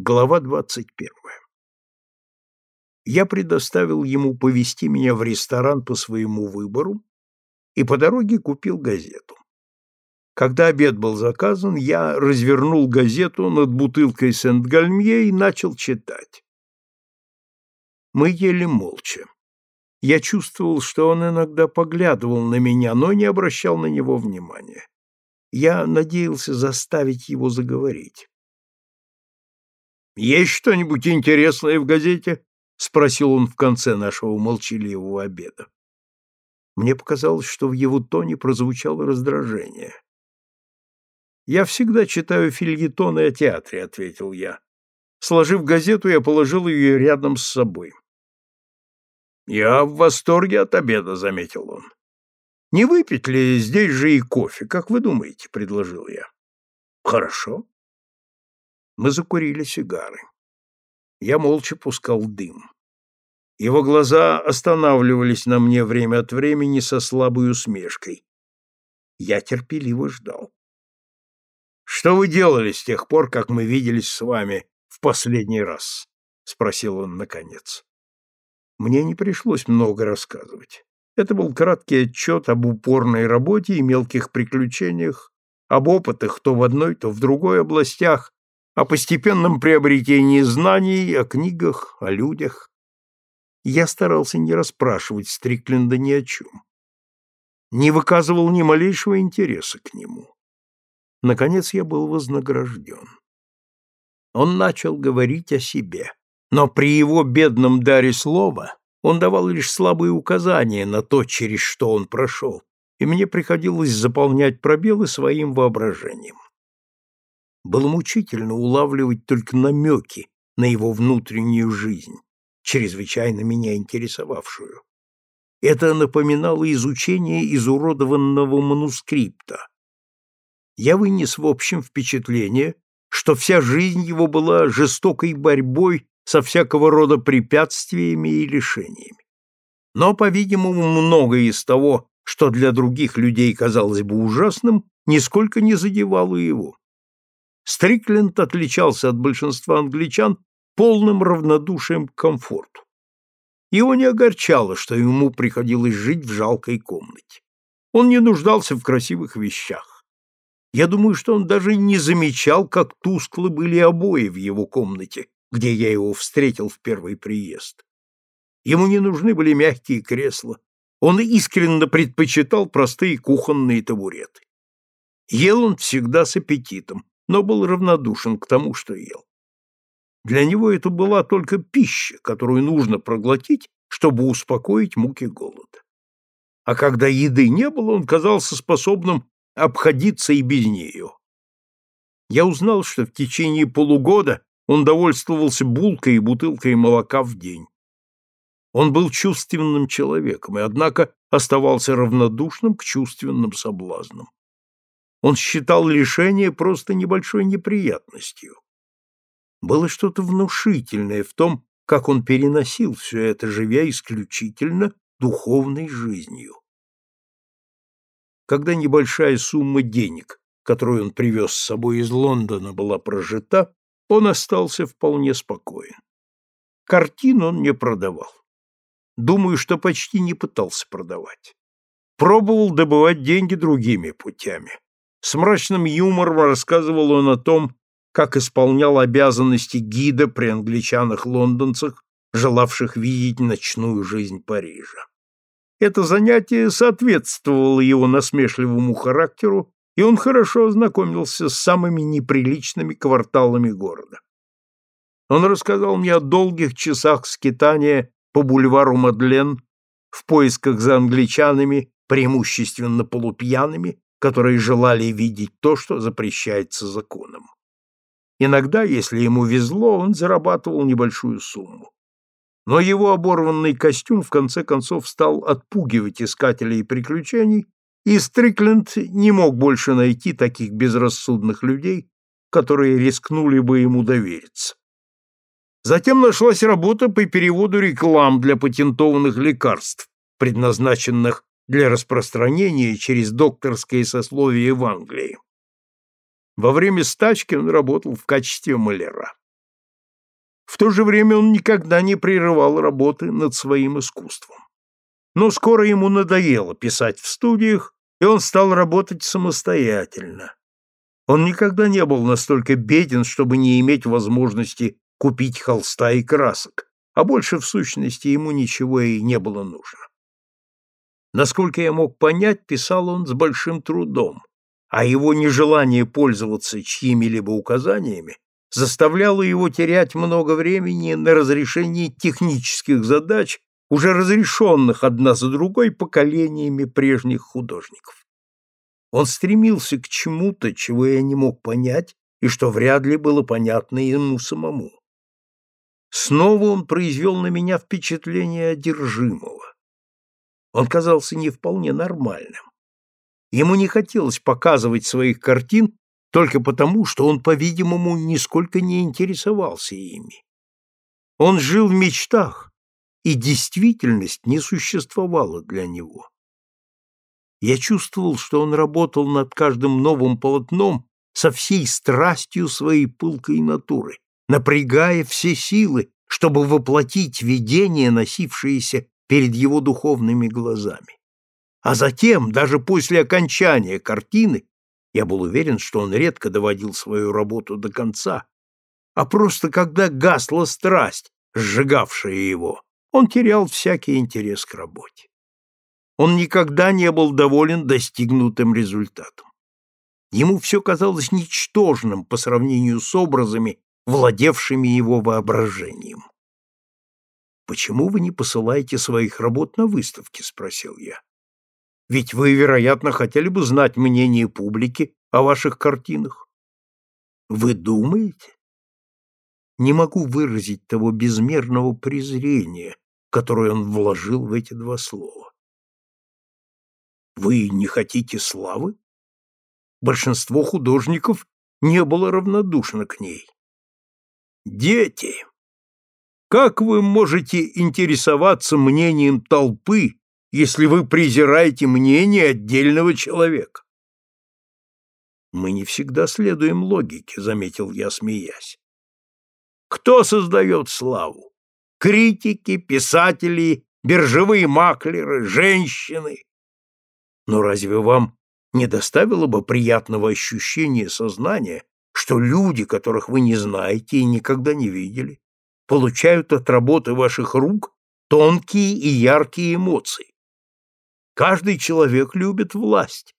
Глава двадцать первая. Я предоставил ему повести меня в ресторан по своему выбору и по дороге купил газету. Когда обед был заказан, я развернул газету над бутылкой Сент-Гальмье и начал читать. Мы ели молча. Я чувствовал, что он иногда поглядывал на меня, но не обращал на него внимания. Я надеялся заставить его заговорить. «Есть что-нибудь интересное в газете?» — спросил он в конце нашего молчаливого обеда. Мне показалось, что в его тоне прозвучало раздражение. «Я всегда читаю фильетоны о театре», — ответил я. Сложив газету, я положил ее рядом с собой. «Я в восторге от обеда», — заметил он. «Не выпить ли здесь же и кофе, как вы думаете?» — предложил я. «Хорошо», мы закурили сигары. Я молча пускал дым. Его глаза останавливались на мне время от времени со слабой усмешкой. Я терпеливо ждал. «Что вы делали с тех пор, как мы виделись с вами в последний раз?» — спросил он наконец. Мне не пришлось много рассказывать. Это был краткий отчет об упорной работе и мелких приключениях, об опытах то в одной, то в другой областях, о постепенном приобретении знаний, о книгах, о людях. Я старался не расспрашивать Стрикленда ни о чем. Не выказывал ни малейшего интереса к нему. Наконец я был вознагражден. Он начал говорить о себе, но при его бедном даре слова он давал лишь слабые указания на то, через что он прошел, и мне приходилось заполнять пробелы своим воображением. Было мучительно улавливать только намеки на его внутреннюю жизнь, чрезвычайно меня интересовавшую. Это напоминало изучение изуродованного манускрипта. Я вынес в общем впечатление, что вся жизнь его была жестокой борьбой со всякого рода препятствиями и лишениями. Но, по-видимому, многое из того, что для других людей казалось бы ужасным, нисколько не задевало его. Стрикленд отличался от большинства англичан полным равнодушием к комфорту. Его не огорчало, что ему приходилось жить в жалкой комнате. Он не нуждался в красивых вещах. Я думаю, что он даже не замечал, как тусклы были обои в его комнате, где я его встретил в первый приезд. Ему не нужны были мягкие кресла. Он искренне предпочитал простые кухонные табуреты. Ел он всегда с аппетитом, но был равнодушен к тому, что ел. Для него это была только пища, которую нужно проглотить, чтобы успокоить муки голода. А когда еды не было, он казался способным обходиться и без нее. Я узнал, что в течение полугода он довольствовался булкой и бутылкой молока в день. Он был чувственным человеком и, однако, оставался равнодушным к чувственным соблазнам. Он считал лишение просто небольшой неприятностью. Было что-то внушительное в том, как он переносил все это, живя исключительно духовной жизнью. Когда небольшая сумма денег, которую он привез с собой из Лондона, была прожита, он остался вполне спокоен. Картин он не продавал. Думаю, что почти не пытался продавать. Пробовал добывать деньги другими путями. С мрачным юмором рассказывал он о том, как исполнял обязанности гида при англичанах-лондонцах, желавших видеть ночную жизнь Парижа. Это занятие соответствовало его насмешливому характеру, и он хорошо ознакомился с самыми неприличными кварталами города. Он рассказал мне о долгих часах скитания по бульвару Мадлен в поисках за англичанами, преимущественно полупьяными, которые желали видеть то, что запрещается законом. Иногда, если ему везло, он зарабатывал небольшую сумму. Но его оборванный костюм в конце концов стал отпугивать искателей приключений, и Стрикленд не мог больше найти таких безрассудных людей, которые рискнули бы ему довериться. Затем нашлась работа по переводу реклам для патентованных лекарств, предназначенных для распространения через докторское сословие в Англии. Во время стачки он работал в качестве маляра. В то же время он никогда не прерывал работы над своим искусством. Но скоро ему надоело писать в студиях, и он стал работать самостоятельно. Он никогда не был настолько беден, чтобы не иметь возможности купить холста и красок, а больше в сущности ему ничего и не было нужно. Насколько я мог понять, писал он с большим трудом, а его нежелание пользоваться чьими-либо указаниями заставляло его терять много времени на разрешение технических задач, уже разрешенных одна за другой поколениями прежних художников. Он стремился к чему-то, чего я не мог понять и что вряд ли было понятно ему самому. Снова он произвел на меня впечатление одержимого. Он казался не вполне нормальным. Ему не хотелось показывать своих картин только потому, что он, по-видимому, нисколько не интересовался ими. Он жил в мечтах, и действительность не существовала для него. Я чувствовал, что он работал над каждым новым полотном со всей страстью своей пылкой натуры, напрягая все силы, чтобы воплотить видение, носившееся перед его духовными глазами. А затем, даже после окончания картины, я был уверен, что он редко доводил свою работу до конца, а просто когда гасла страсть, сжигавшая его, он терял всякий интерес к работе. Он никогда не был доволен достигнутым результатом. Ему все казалось ничтожным по сравнению с образами, владевшими его воображением. «Почему вы не посылаете своих работ на выставки?» — спросил я. «Ведь вы, вероятно, хотели бы знать мнение публики о ваших картинах». «Вы думаете?» Не могу выразить того безмерного презрения, которое он вложил в эти два слова. Вы не хотите славы? Большинство художников не было равнодушно к ней. Дети! Как вы можете интересоваться мнением толпы, если вы презираете мнение отдельного человека? Мы не всегда следуем логике, заметил я, смеясь. Кто создает славу? Критики, писатели, биржевые маклеры, женщины. Но разве вам не доставило бы приятного ощущения сознания, что люди, которых вы не знаете и никогда не видели, получают от работы ваших рук тонкие и яркие эмоции? Каждый человек любит власть.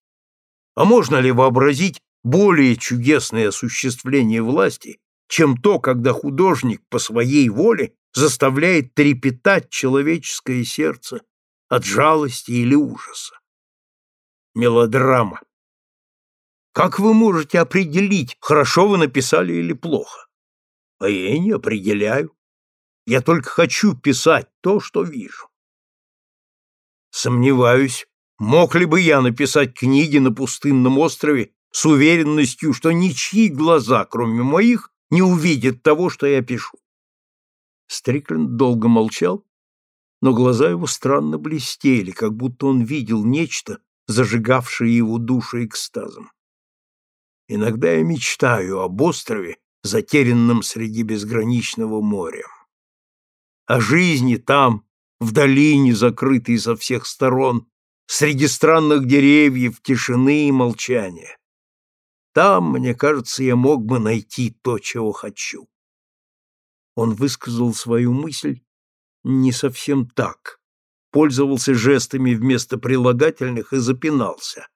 А можно ли вообразить более чудесное осуществление власти, чем то, когда художник по своей воле заставляет трепетать человеческое сердце от жалости или ужаса? мелодрама. Как вы можете определить, хорошо вы написали или плохо? А я не определяю. Я только хочу писать то, что вижу. Сомневаюсь, мог ли бы я написать книги на пустынном острове с уверенностью, что ничьи глаза, кроме моих, не увидят того, что я пишу. Стрикленд долго молчал, но глаза его странно блестели, как будто он видел нечто, зажигавшие его душу экстазом. Иногда я мечтаю об острове, затерянном среди безграничного моря. О жизни там, в долине, закрытой со всех сторон, среди странных деревьев, тишины и молчания. Там, мне кажется, я мог бы найти то, чего хочу. Он высказал свою мысль не совсем так, пользовался жестами вместо прилагательных и запинался.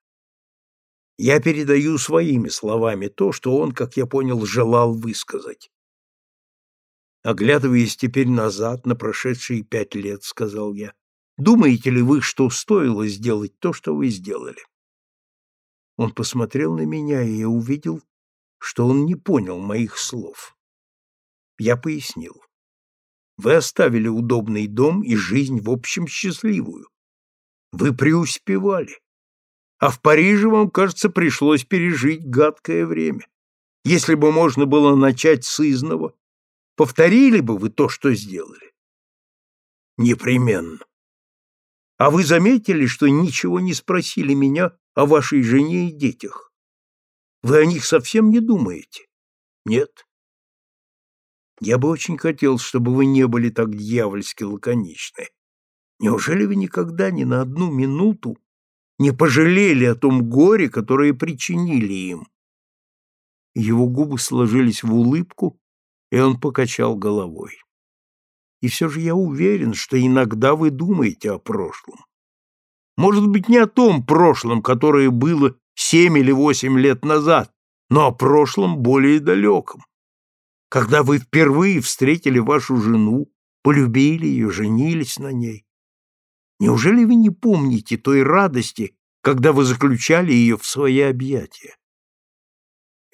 Я передаю своими словами то, что он, как я понял, желал высказать. Оглядываясь теперь назад на прошедшие пять лет, сказал я, думаете ли вы, что стоило сделать то, что вы сделали? Он посмотрел на меня, и я увидел, что он не понял моих слов. Я пояснил. Вы оставили удобный дом и жизнь в общем счастливую. Вы преуспевали. А в Париже вам, кажется, пришлось пережить гадкое время. Если бы можно было начать с изного, повторили бы вы то, что сделали? Непременно. А вы заметили, что ничего не спросили меня о вашей жене и детях? Вы о них совсем не думаете? Нет. Я бы очень хотел, чтобы вы не были так дьявольски лаконичны. Неужели вы никогда ни на одну минуту не пожалели о том горе, которое причинили им? Его губы сложились в улыбку, и он покачал головой. И все же я уверен, что иногда вы думаете о прошлом. Может быть, не о том прошлом, которое было семь или восемь лет назад, но о прошлом более далеком. Когда вы впервые встретили вашу жену, полюбили ее, женились на ней. Неужели вы не помните той радости, когда вы заключали ее в свои объятия?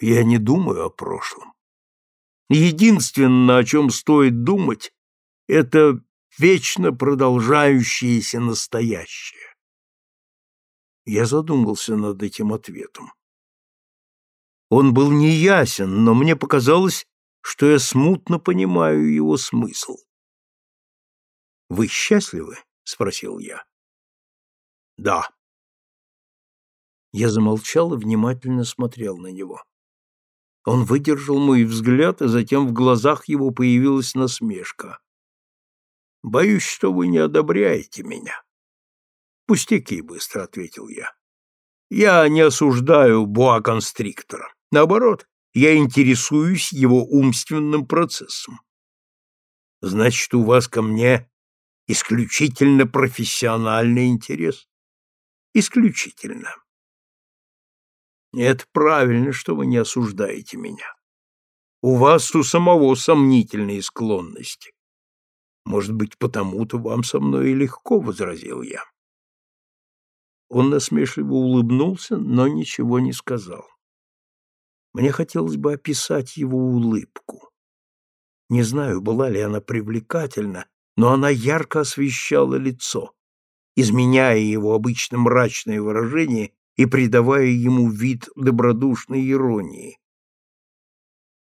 Я не думаю о прошлом. Единственное, о чем стоит думать, это вечно продолжающееся настоящее. Я задумался над этим ответом. Он был неясен, но мне показалось, что я смутно понимаю его смысл. «Вы счастливы?» — спросил я. «Да». Я замолчал и внимательно смотрел на него. Он выдержал мой взгляд, и затем в глазах его появилась насмешка. «Боюсь, что вы не одобряете меня». «Пустяки», — быстро ответил я. «Я не осуждаю боа-констриктора. Наоборот, я интересуюсь его умственным процессом». «Значит, у вас ко мне исключительно профессиональный интерес?» «Исключительно». Это правильно, что вы не осуждаете меня. У вас у самого сомнительные склонности. Может быть, потому-то вам со мной и легко, — возразил я. Он насмешливо улыбнулся, но ничего не сказал. Мне хотелось бы описать его улыбку. Не знаю, была ли она привлекательна, но она ярко освещала лицо, изменяя его обычно мрачное выражение и придавая ему вид добродушной иронии.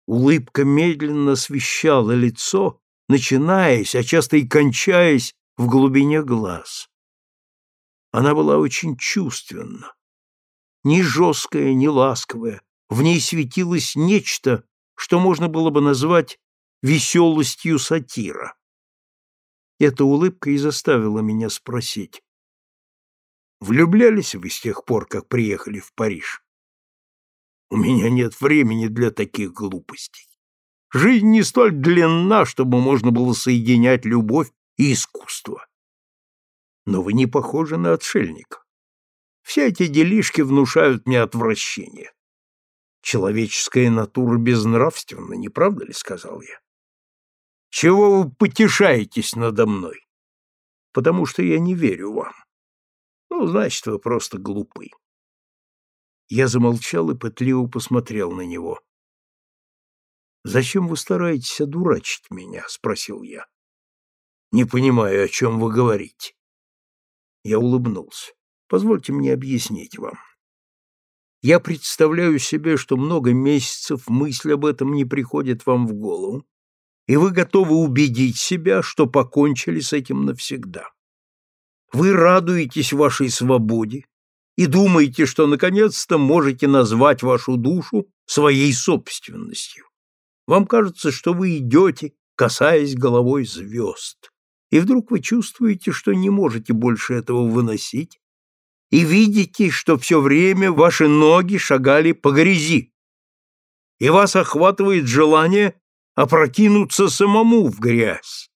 Улыбка медленно освещала лицо, начинаясь, а часто и кончаясь в глубине глаз. Она была очень чувственна, ни жесткая, ни ласковая, в ней светилось нечто, что можно было бы назвать веселостью сатира. Эта улыбка и заставила меня спросить, Влюблялись вы с тех пор, как приехали в Париж? У меня нет времени для таких глупостей. Жизнь не столь длинна, чтобы можно было соединять любовь и искусство. Но вы не похожи на отшельника. Все эти делишки внушают мне отвращение. Человеческая натура безнравственна, не правда ли, сказал я? Чего вы потешаетесь надо мной? Потому что я не верю вам. Ну, значит, вы просто глупый. Я замолчал и пытливо посмотрел на него. «Зачем вы стараетесь одурачить меня?» — спросил я. «Не понимаю, о чем вы говорите». Я улыбнулся. «Позвольте мне объяснить вам. Я представляю себе, что много месяцев мысль об этом не приходит вам в голову, и вы готовы убедить себя, что покончили с этим навсегда. Вы радуетесь вашей свободе и думаете, что наконец-то можете назвать вашу душу своей собственностью. Вам кажется, что вы идете, касаясь головой звезд, и вдруг вы чувствуете, что не можете больше этого выносить, и видите, что все время ваши ноги шагали по грязи, и вас охватывает желание опрокинуться самому в грязь.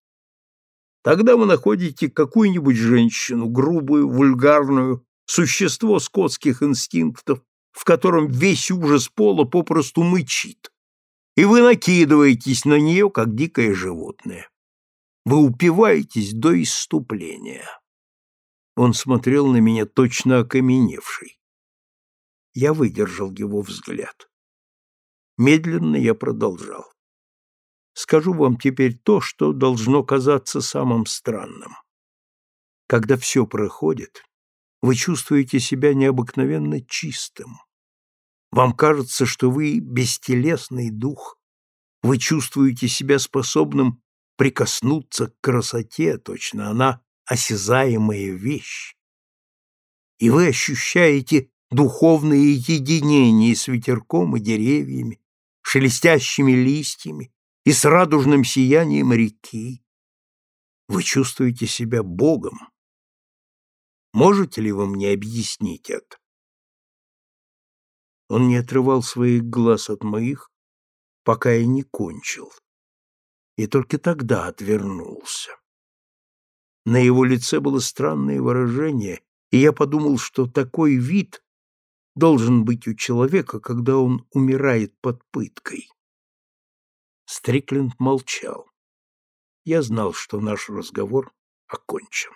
Тогда вы находите какую-нибудь женщину, грубую, вульгарную, существо скотских инстинктов, в котором весь ужас пола попросту мычит, и вы накидываетесь на нее, как дикое животное. Вы упиваетесь до исступления. Он смотрел на меня точно окаменевший. Я выдержал его взгляд. Медленно я продолжал. Скажу вам теперь то, что должно казаться самым странным. Когда все проходит, вы чувствуете себя необыкновенно чистым. Вам кажется, что вы бестелесный дух. Вы чувствуете себя способным прикоснуться к красоте, точно она осязаемая вещь. И вы ощущаете духовное единение с ветерком и деревьями, шелестящими листьями, и с радужным сиянием реки. Вы чувствуете себя Богом. Можете ли вы мне объяснить это? Он не отрывал своих глаз от моих, пока я не кончил, и только тогда отвернулся. На его лице было странное выражение, и я подумал, что такой вид должен быть у человека, когда он умирает под пыткой. Стрикленд молчал. Я знал, что наш разговор окончен.